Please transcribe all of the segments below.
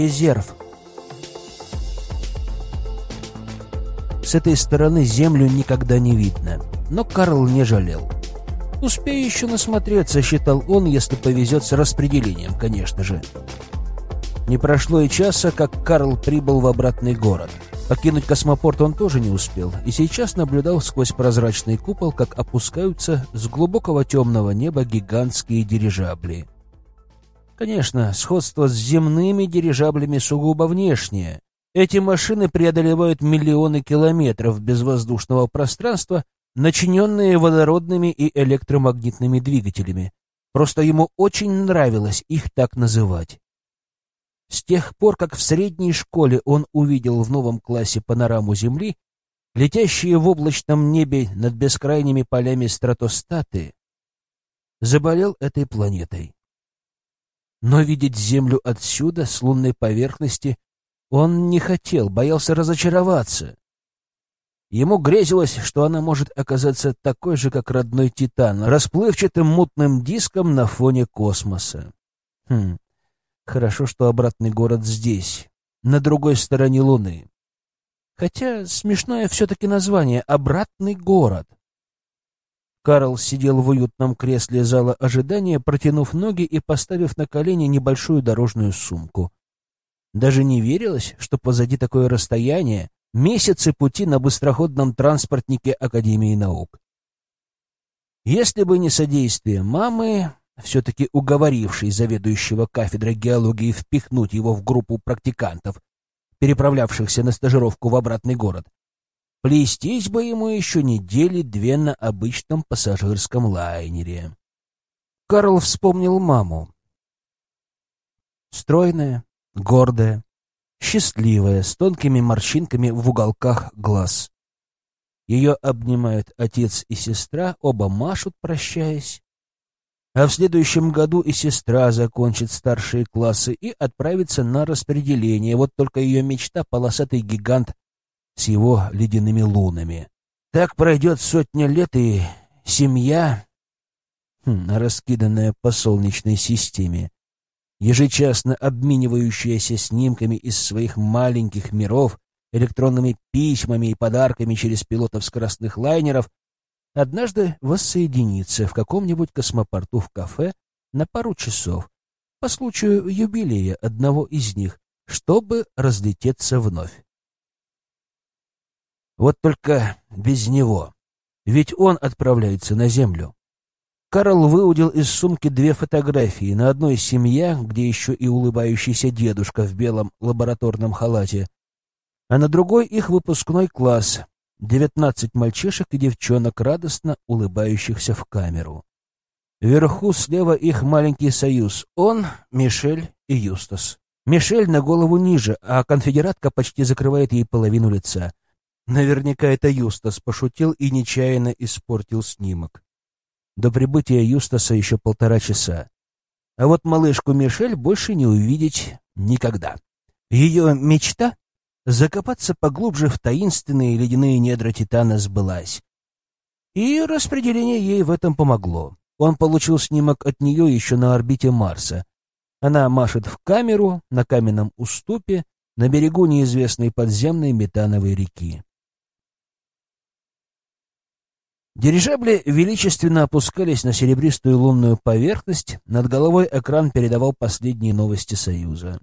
резерв. С этой стороны землю никогда не видно, но Карл не жалел. «Успею еще насмотреться», — считал он, если повезет с распределением, конечно же. Не прошло и часа, как Карл прибыл в обратный город. Покинуть космопорт он тоже не успел, и сейчас наблюдал сквозь прозрачный купол, как опускаются с глубокого темного неба гигантские дирижабли. Конечно, сходство с земными дирижаблями сугубо внешнее. Эти машины преодолевают миллионы километров безвоздушного пространства, начиненные водородными и электромагнитными двигателями. Просто ему очень нравилось их так называть. С тех пор, как в средней школе он увидел в новом классе панораму Земли, летящие в облачном небе над бескрайними полями стратостаты, заболел этой планетой. Но видеть Землю отсюда, с лунной поверхности, он не хотел, боялся разочароваться. Ему грезилось, что она может оказаться такой же, как родной Титан, расплывчатым мутным диском на фоне космоса. Хм, Хорошо, что обратный город здесь, на другой стороне Луны. Хотя смешное все-таки название — «Обратный город». Карл сидел в уютном кресле зала ожидания, протянув ноги и поставив на колени небольшую дорожную сумку. Даже не верилось, что позади такое расстояние — месяцы пути на быстроходном транспортнике Академии наук. Если бы не содействие мамы, все-таки уговоривший заведующего кафедрой геологии впихнуть его в группу практикантов, переправлявшихся на стажировку в обратный город. Плестись бы ему еще недели две на обычном пассажирском лайнере. Карл вспомнил маму. Стройная, гордая, счастливая, с тонкими морщинками в уголках глаз. Ее обнимают отец и сестра, оба машут, прощаясь. А в следующем году и сестра закончит старшие классы и отправится на распределение. Вот только ее мечта — полосатый гигант с его ледяными лунами. Так пройдет сотня лет, и семья, хм, раскиданная по солнечной системе, ежечасно обменивающаяся снимками из своих маленьких миров, электронными письмами и подарками через пилотов скоростных лайнеров, однажды воссоединиться в каком-нибудь космопорту в кафе на пару часов по случаю юбилея одного из них, чтобы разлететься вновь. Вот только без него, ведь он отправляется на Землю. Карл выудил из сумки две фотографии. На одной семья, где еще и улыбающийся дедушка в белом лабораторном халате, а на другой их выпускной класс, Девятнадцать мальчишек и девчонок, радостно улыбающихся в камеру. Вверху слева их маленький союз. Он, Мишель и Юстас. Мишель на голову ниже, а конфедератка почти закрывает ей половину лица. Наверняка это Юстас пошутил и нечаянно испортил снимок. До прибытия Юстаса еще полтора часа. А вот малышку Мишель больше не увидеть никогда. Ее мечта закопаться поглубже в таинственные ледяные недра Титана сбылась. И распределение ей в этом помогло. Он получил снимок от нее еще на орбите Марса. Она машет в камеру на каменном уступе на берегу неизвестной подземной метановой реки. Дирижабли величественно опускались на серебристую лунную поверхность, над головой экран передавал последние новости Союза.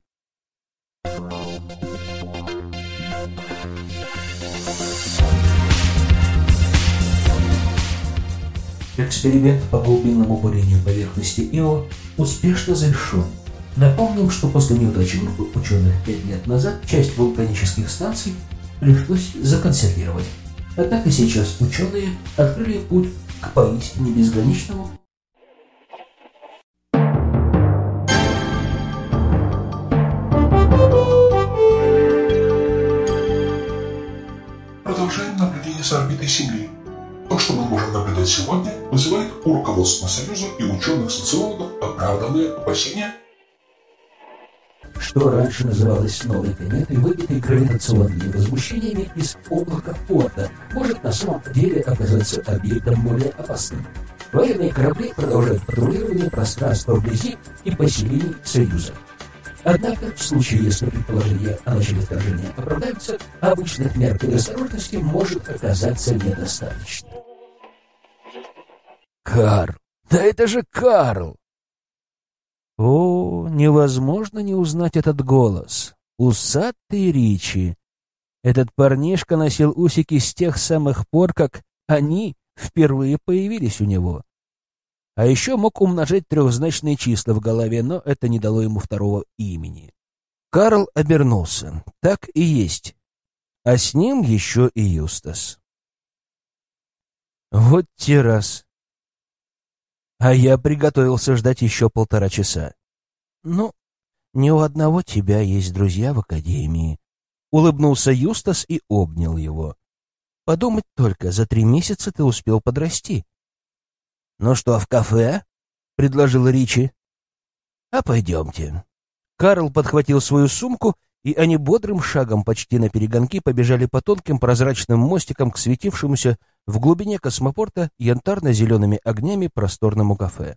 Эксперимент по глубинному бурению поверхности Ио успешно завершен. Напомним, что после неудачи группы ученых пять лет назад часть вулканических станций пришлось законсервировать. Однако сейчас ученые открыли путь к поистине безграничному Продолжаем наблюдение с орбитой Земли. То, что мы можем наблюдать сегодня, вызывает у руководства Союза и ученых-социологов оправданные опасения что раньше называлось новой кометой, выбитой гравитационными возмущениями из облака Форда, может на самом деле оказаться объектом более опасным. Военные корабли продолжают патрулирование пространства вблизи и поселений Союза. Однако, в случае, если предположения о начале вторжения оправдаются, обычных мер предосторожности может оказаться недостаточно. Карл! Да это же Карл! О, невозможно не узнать этот голос. Усатый Ричи. Этот парнишка носил усики с тех самых пор, как они впервые появились у него. А еще мог умножать трехзначные числа в голове, но это не дало ему второго имени. Карл обернулся. Так и есть. А с ним еще и Юстас. Вот те раз. А я приготовился ждать еще полтора часа. Ну, не у одного тебя есть друзья в академии. Улыбнулся Юстас и обнял его. Подумать только, за три месяца ты успел подрасти. «Ну что, в кафе?» — предложил Ричи. «А пойдемте». Карл подхватил свою сумку, и они бодрым шагом почти на перегонки побежали по тонким прозрачным мостикам к светившемуся в глубине космопорта янтарно-зелеными огнями просторному кафе.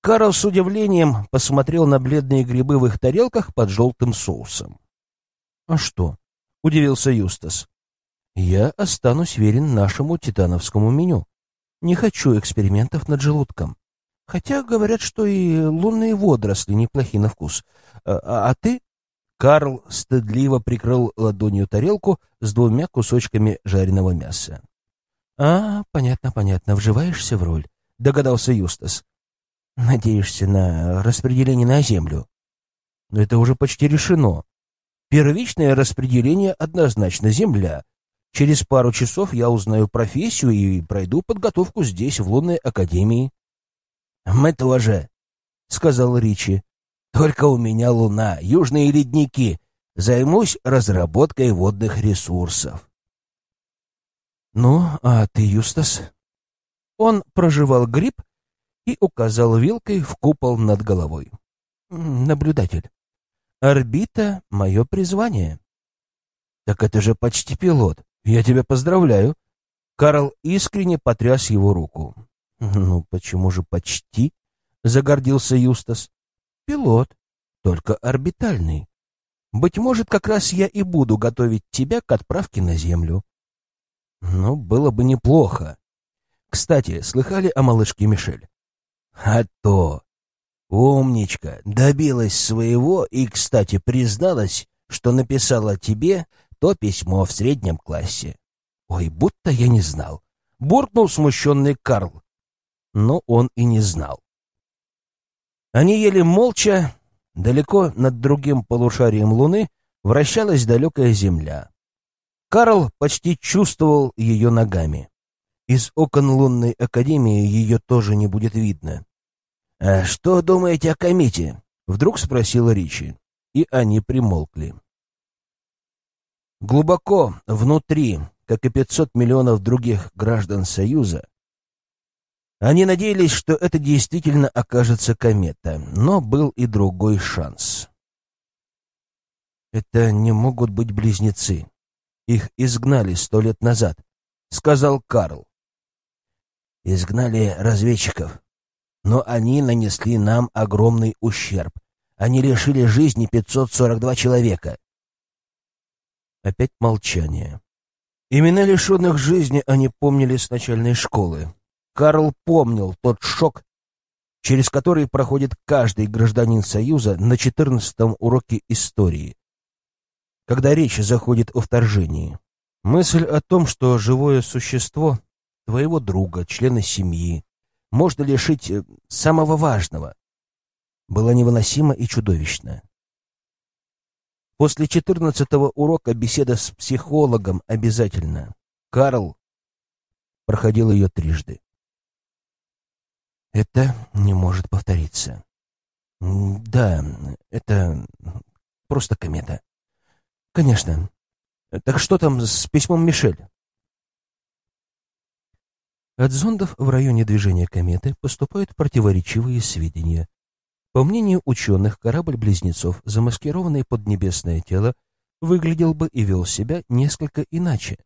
Карл с удивлением посмотрел на бледные грибы в их тарелках под желтым соусом. «А что?» — удивился Юстас. «Я останусь верен нашему титановскому меню. Не хочу экспериментов над желудком. Хотя говорят, что и лунные водоросли неплохи на вкус. А, а, а ты?» Карл стыдливо прикрыл ладонью тарелку с двумя кусочками жареного мяса. «А, понятно, понятно, вживаешься в роль», — догадался Юстас. «Надеешься на распределение на землю?» «Но это уже почти решено. Первичное распределение однозначно земля, Через пару часов я узнаю профессию и пройду подготовку здесь, в лунной академии. — Мы тоже, — сказал Ричи. — Только у меня луна, южные ледники. Займусь разработкой водных ресурсов. — Ну, а ты, Юстас? Он проживал гриб и указал вилкой в купол над головой. — Наблюдатель. Орбита — мое призвание. — Так это же почти пилот. «Я тебя поздравляю!» Карл искренне потряс его руку. «Ну, почему же почти?» — загордился Юстас. «Пилот, только орбитальный. Быть может, как раз я и буду готовить тебя к отправке на Землю». «Ну, было бы неплохо. Кстати, слыхали о малышке Мишель?» «А то! Умничка! Добилась своего и, кстати, призналась, что написала тебе то письмо в среднем классе. Ой, будто я не знал. Буркнул смущенный Карл. Но он и не знал. Они ели молча. Далеко над другим полушарием Луны вращалась далекая Земля. Карл почти чувствовал ее ногами. Из окон лунной академии ее тоже не будет видно. «А что думаете о комете?» — вдруг спросил Ричи. И они примолкли. Глубоко внутри, как и 500 миллионов других граждан Союза, они надеялись, что это действительно окажется комета, но был и другой шанс. «Это не могут быть близнецы. Их изгнали сто лет назад», — сказал Карл. «Изгнали разведчиков, но они нанесли нам огромный ущерб. Они лишили жизни 542 человека. Опять молчание. Имена лишенных жизни они помнили с начальной школы. Карл помнил тот шок, через который проходит каждый гражданин Союза на четырнадцатом уроке истории, когда речь заходит о вторжении. Мысль о том, что живое существо, твоего друга, члена семьи, можно лишить э, самого важного, была невыносима и чудовищна. После четырнадцатого урока беседа с психологом обязательно. Карл проходил ее трижды. Это не может повториться. Да, это просто комета. Конечно. Так что там с письмом Мишель? От зондов в районе движения кометы поступают противоречивые сведения. По мнению ученых, корабль-близнецов, замаскированный под небесное тело, выглядел бы и вел себя несколько иначе.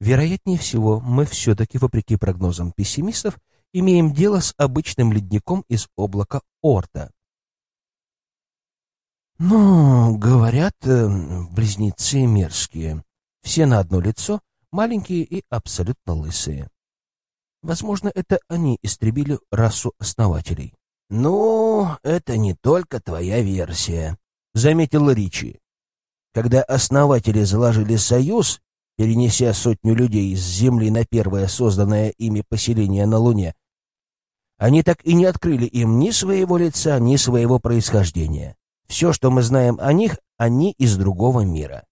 Вероятнее всего, мы все-таки, вопреки прогнозам пессимистов, имеем дело с обычным ледником из облака Орта. Ну, говорят, э, близнецы мерзкие. Все на одно лицо, маленькие и абсолютно лысые. Возможно, это они истребили расу основателей. «Ну, это не только твоя версия», — заметил Ричи. «Когда основатели заложили союз, перенеся сотню людей с Земли на первое созданное ими поселение на Луне, они так и не открыли им ни своего лица, ни своего происхождения. Все, что мы знаем о них, они из другого мира.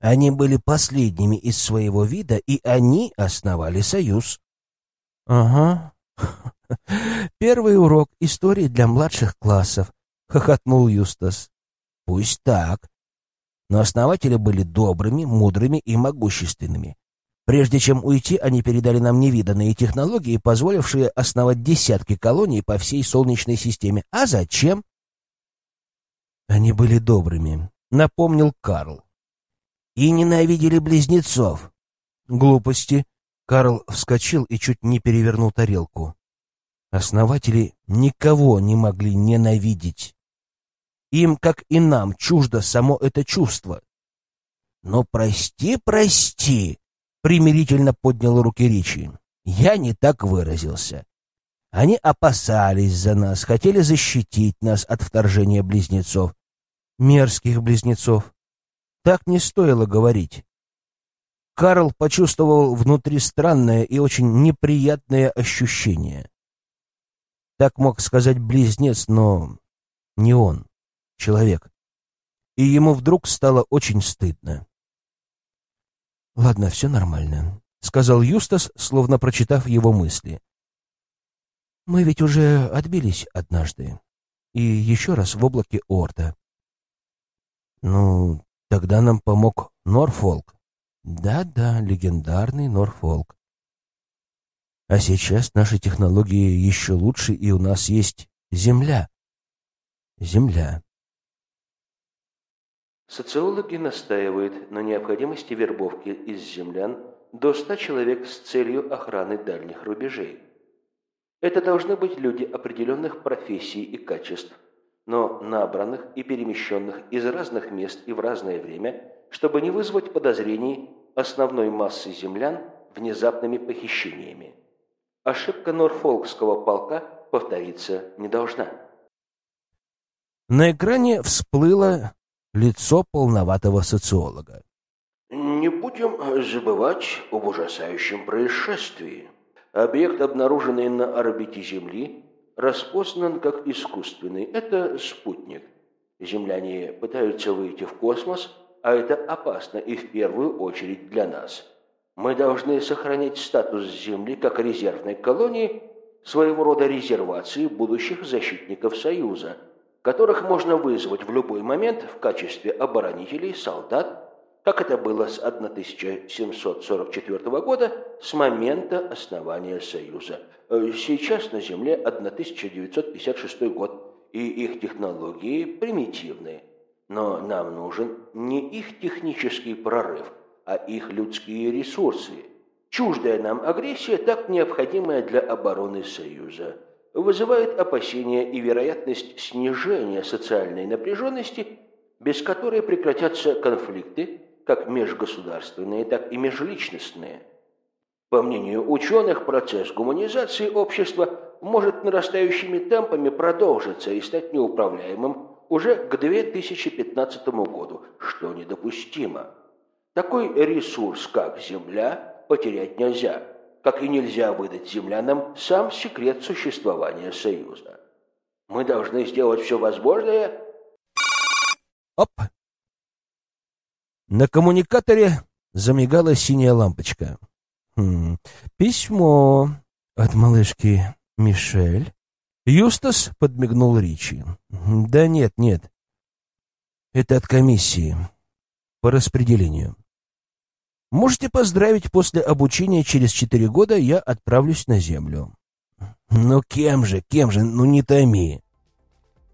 Они были последними из своего вида, и они основали союз. Ага. Первый урок истории для младших классов, хохотнул Юстас. Пусть так. Но основатели были добрыми, мудрыми и могущественными. Прежде чем уйти, они передали нам невиданные технологии, позволившие основать десятки колоний по всей Солнечной системе. А зачем? Они были добрыми, напомнил Карл. И ненавидели близнецов. Глупости. Карл вскочил и чуть не перевернул тарелку. Основатели никого не могли ненавидеть. Им, как и нам, чуждо само это чувство. Но прости, прости, примирительно поднял руки Ричи. Я не так выразился. Они опасались за нас, хотели защитить нас от вторжения близнецов мерзких близнецов. Так не стоило говорить. Карл почувствовал внутри странное и очень неприятное ощущение. Так мог сказать близнец, но не он, человек. И ему вдруг стало очень стыдно. «Ладно, все нормально», — сказал Юстас, словно прочитав его мысли. «Мы ведь уже отбились однажды. И еще раз в облаке Орда. Ну, тогда нам помог Норфолк. Да-да, легендарный Норфолк. А сейчас наши технологии еще лучше, и у нас есть Земля. Земля. Социологи настаивают на необходимости вербовки из землян до 100 человек с целью охраны дальних рубежей. Это должны быть люди определенных профессий и качеств, но набранных и перемещенных из разных мест и в разное время, чтобы не вызвать подозрений основной массы землян внезапными похищениями. Ошибка Норфолкского полка повториться не должна. На экране всплыло лицо полноватого социолога. Не будем забывать об ужасающем происшествии. Объект, обнаруженный на орбите Земли, распознан как искусственный. Это спутник. Земляне пытаются выйти в космос, а это опасно и в первую очередь для нас. Мы должны сохранить статус Земли как резервной колонии, своего рода резервации будущих защитников Союза, которых можно вызвать в любой момент в качестве оборонителей, солдат, как это было с 1744 года, с момента основания Союза. Э, сейчас на Земле 1956 год, и их технологии примитивны. Но нам нужен не их технический прорыв, а их людские ресурсы. Чуждая нам агрессия, так необходимая для обороны Союза, вызывает опасения и вероятность снижения социальной напряженности, без которой прекратятся конфликты, как межгосударственные, так и межличностные. По мнению ученых, процесс гуманизации общества может нарастающими темпами продолжиться и стать неуправляемым уже к 2015 году, что недопустимо. Такой ресурс, как Земля, потерять нельзя, как и нельзя выдать землянам сам секрет существования Союза. Мы должны сделать все возможное... Оп! На коммуникаторе замигала синяя лампочка. Хм, письмо от малышки Мишель. Юстас подмигнул Ричи. Да нет, нет. Это от комиссии. По распределению. Можете поздравить, после обучения через четыре года я отправлюсь на Землю. Ну кем же, кем же, ну не томи.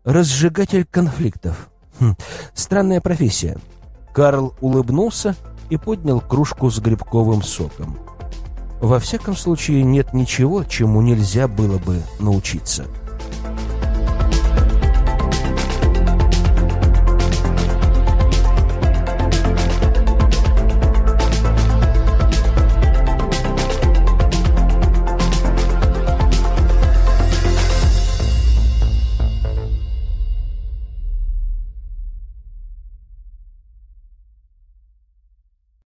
Разжигатель конфликтов. Хм, странная профессия. Карл улыбнулся и поднял кружку с грибковым соком. Во всяком случае, нет ничего, чему нельзя было бы научиться.